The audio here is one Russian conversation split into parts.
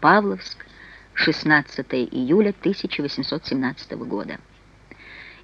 Павловск, 16 июля 1817 года.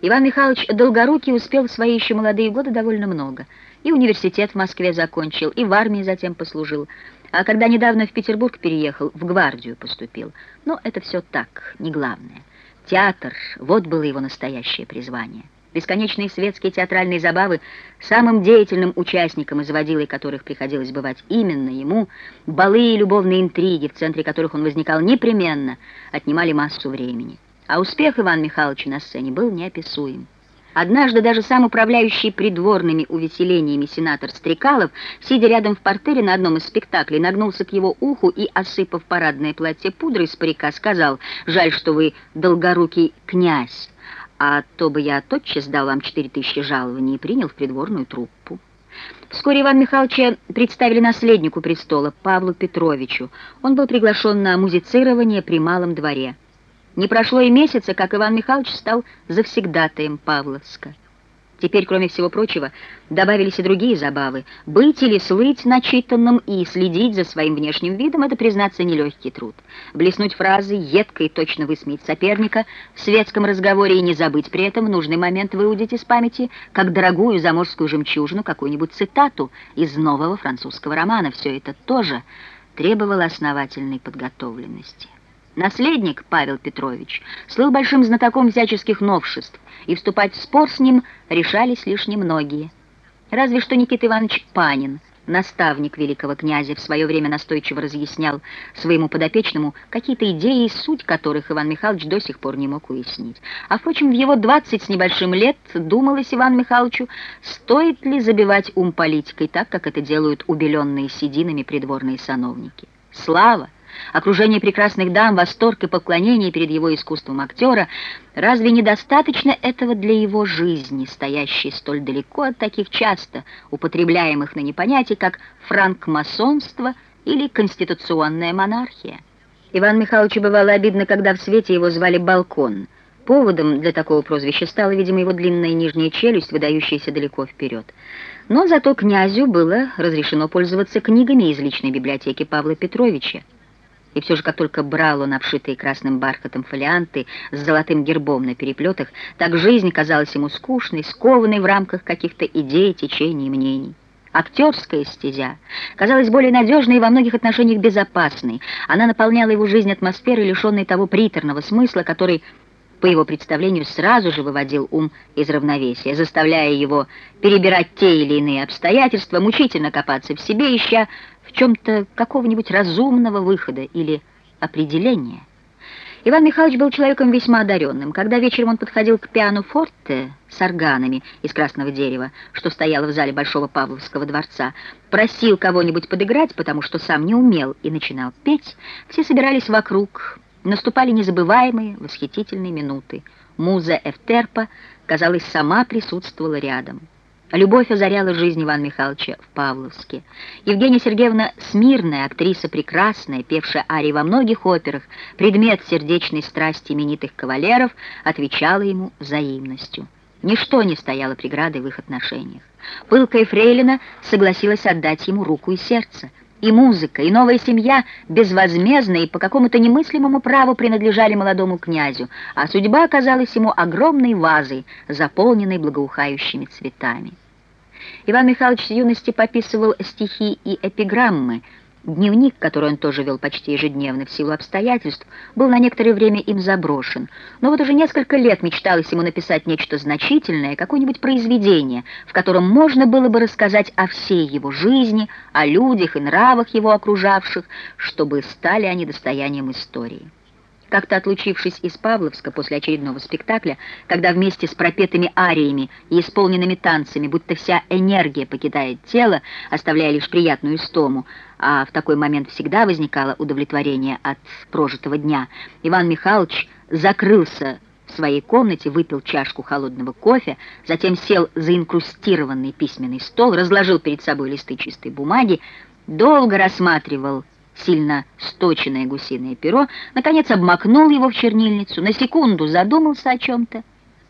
Иван Михайлович Долгорукий успел в свои еще молодые годы довольно много. И университет в Москве закончил, и в армии затем послужил. А когда недавно в Петербург переехал, в гвардию поступил. Но это все так, не главное. Театр, вот было его настоящее призвание. Бесконечные светские театральные забавы, самым деятельным участником, из водилой которых приходилось бывать именно ему, балы и любовные интриги, в центре которых он возникал непременно, отнимали массу времени. А успех Ивана Михайловича на сцене был неописуем. Однажды даже сам управляющий придворными увеселениями сенатор Стрекалов, сидя рядом в портере на одном из спектаклей, нагнулся к его уху и, осыпав парадное платье пудрой с парика, сказал «Жаль, что вы долгорукий князь, а то бы я тотчас дал вам четыре тысячи жалований и принял в придворную труппу. Вскоре Иван Михайловича представили наследнику престола, Павлу Петровичу. Он был приглашен на музицирование при Малом дворе. Не прошло и месяца, как Иван Михайлович стал завсегдатаем Павловска. Теперь, кроме всего прочего, добавились и другие забавы. Быть или слыть начитанным и следить за своим внешним видом — это, признаться, нелегкий труд. Блеснуть фразы, едко и точно высмеять соперника в светском разговоре и не забыть при этом в нужный момент выудить из памяти, как дорогую заморскую жемчужину, какую-нибудь цитату из нового французского романа. Все это тоже требовало основательной подготовленности. Наследник Павел Петрович слыл большим знатоком всяческих новшеств, и вступать в спор с ним решались лишь немногие. Разве что Никита Иванович Панин, наставник великого князя, в свое время настойчиво разъяснял своему подопечному какие-то идеи, суть которых Иван Михайлович до сих пор не мог уяснить. А, впрочем, в его двадцать с небольшим лет думалось Ивану Михайловичу, стоит ли забивать ум политикой так, как это делают убеленные сединами придворные сановники. Слава! Окружение прекрасных дам, восторг и поклонение перед его искусством актера, разве недостаточно этого для его жизни, стоящей столь далеко от таких часто употребляемых ныне понятий, как франкмасонство или конституционная монархия? Иван Михайловичу бывало обидно, когда в свете его звали «Балкон». Поводом для такого прозвища стала, видимо, его длинная нижняя челюсть, выдающаяся далеко вперед. Но зато князю было разрешено пользоваться книгами из личной библиотеки Павла Петровича. И все же, как только брал он обшитые красным бархатом фолианты с золотым гербом на переплетах, так жизнь казалась ему скучной, скованной в рамках каких-то идей, течений и мнений. Актерская стезя казалась более надежной и во многих отношениях безопасной. Она наполняла его жизнь атмосферой, лишенной того приторного смысла, который по его представлению, сразу же выводил ум из равновесия, заставляя его перебирать те или иные обстоятельства, мучительно копаться в себе, ища в чем-то какого-нибудь разумного выхода или определения. Иван Михайлович был человеком весьма одаренным. Когда вечером он подходил к пиано-форте с органами из красного дерева, что стояло в зале Большого Павловского дворца, просил кого-нибудь подыграть, потому что сам не умел, и начинал петь, все собирались вокруг, Наступали незабываемые, восхитительные минуты. Муза Эфтерпа, казалось, сама присутствовала рядом. Любовь озаряла жизнь Ивана Михайловича в Павловске. Евгения Сергеевна Смирная, актриса прекрасная, певшая арии во многих операх, предмет сердечной страсти именитых кавалеров, отвечала ему взаимностью. Ничто не стояло преградой в их отношениях. Пылкая фрейлина согласилась отдать ему руку и сердце — и музыка, и новая семья безвозмездно и по какому-то немыслимому праву принадлежали молодому князю, а судьба оказалась ему огромной вазой, заполненной благоухающими цветами. Иван Михайлович с юности пописывал стихи и эпиграммы, Дневник, который он тоже вел почти ежедневно в силу обстоятельств, был на некоторое время им заброшен. Но вот уже несколько лет мечталось ему написать нечто значительное, какое-нибудь произведение, в котором можно было бы рассказать о всей его жизни, о людях и нравах его окружавших, чтобы стали они достоянием истории. Как-то отлучившись из Павловска после очередного спектакля, когда вместе с пропетыми ариями и исполненными танцами, будто вся энергия покидает тело, оставляя лишь приятную истому, а в такой момент всегда возникало удовлетворение от прожитого дня, Иван Михайлович закрылся в своей комнате, выпил чашку холодного кофе, затем сел за инкрустированный письменный стол, разложил перед собой листы чистой бумаги, долго рассматривал сильно сточенное гусиное перо, наконец обмакнул его в чернильницу, на секунду задумался о чем-то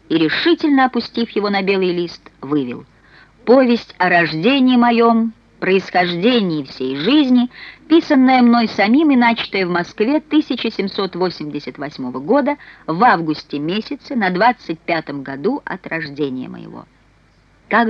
и, решительно опустив его на белый лист, вывел. «Повесть о рождении моем происхождении всей жизни, писанное мной самим и начатое в Москве 1788 года в августе месяце на 25 году от рождения моего. Как